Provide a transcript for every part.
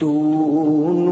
تو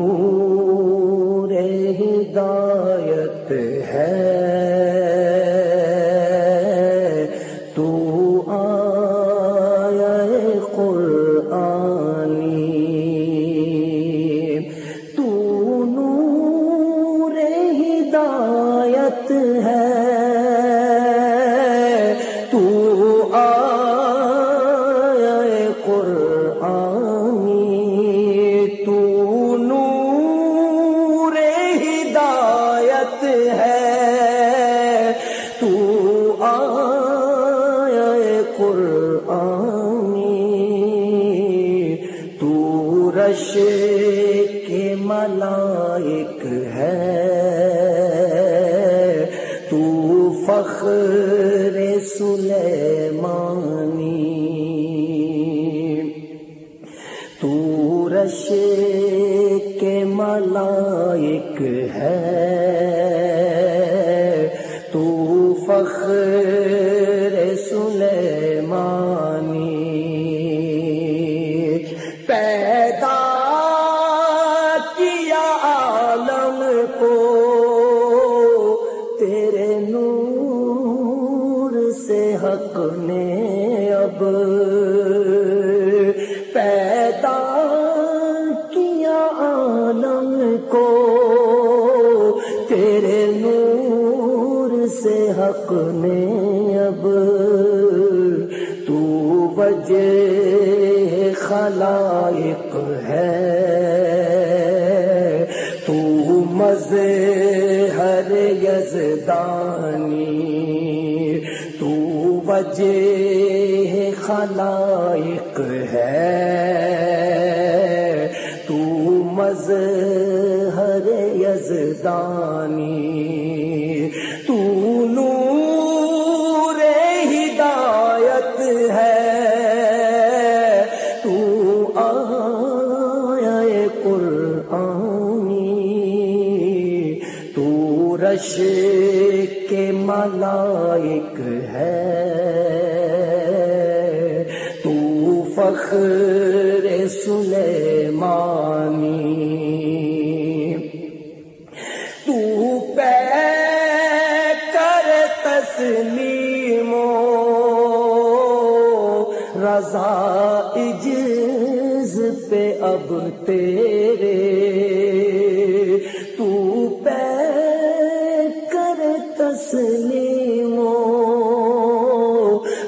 قرآنی تو رش کے ملائک ہے تو فخر سلیمانی تو رش کے ملائک ہے اب پیدا کیا عالم کو تیرے نور سے حق نے اب تو وجہ خلائق ہے تو مزے ہر یزدانی وجہ خلائق ہے۔ تو مظہر یزدانی، تو نور ہدایت ہے۔ تو آیا قرآنی، تو رش کے ملائک ہے۔ فخر سلیمانی۔ تو پہ کر تسلیم رضا اجز پہ اب تیرے۔ تو پہ کر تسلیم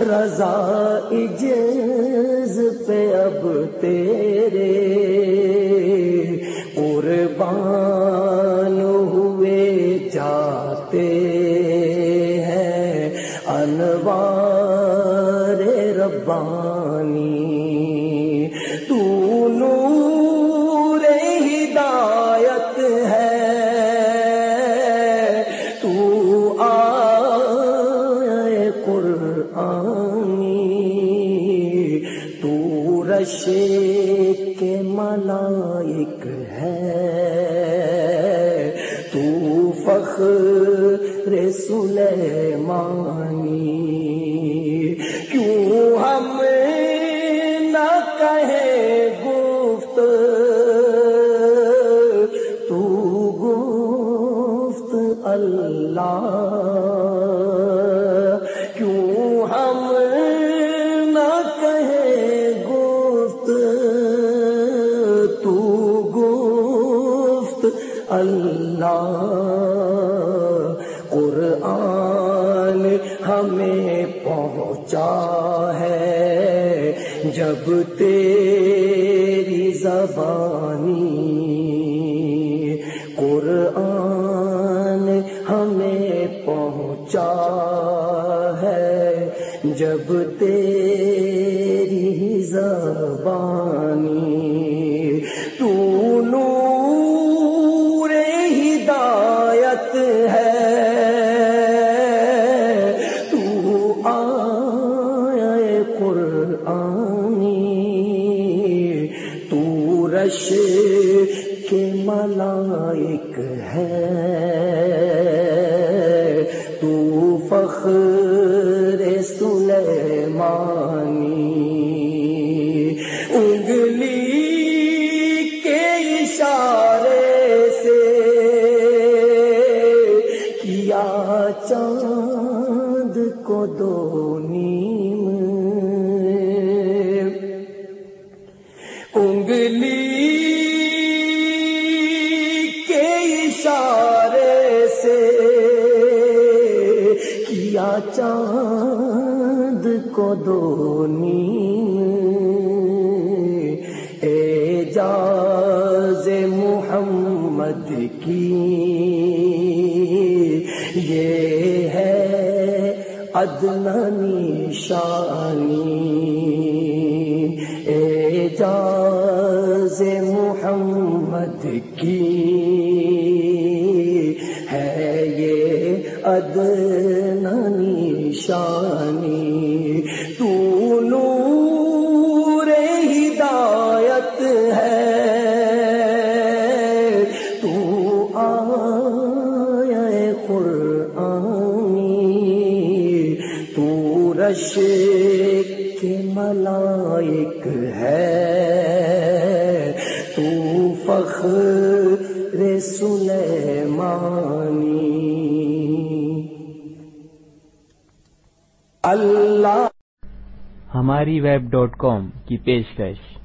رضا اجز تیرے قربان ہوئے جاتے رش کے ملائک ہے۔ تو فخر سلیمان اللہ۔ قرآن ہمیں پہنچا ہے۔ جب تیری زبانی قرآن ہمیں پہنچا ہے۔ جب تیری زبانی آنی۔ تو رش کے ملائک ہے۔ تو فخر سلیمانی۔ انگلی کے اشارے سے کیا چاند کو دونی۔ کو دونی۔ اعجاز محمد کی۔ یہ ہے ادنانی شانی۔ اعجاز محمد کی۔ ہے یہ ادنانی شانی۔ قرآنی تو رش کے ملائک ہے۔ تو فخر سلیمانی۔ اللہ۔ ہماری ویب ڈاٹ کام کی پیشکش۔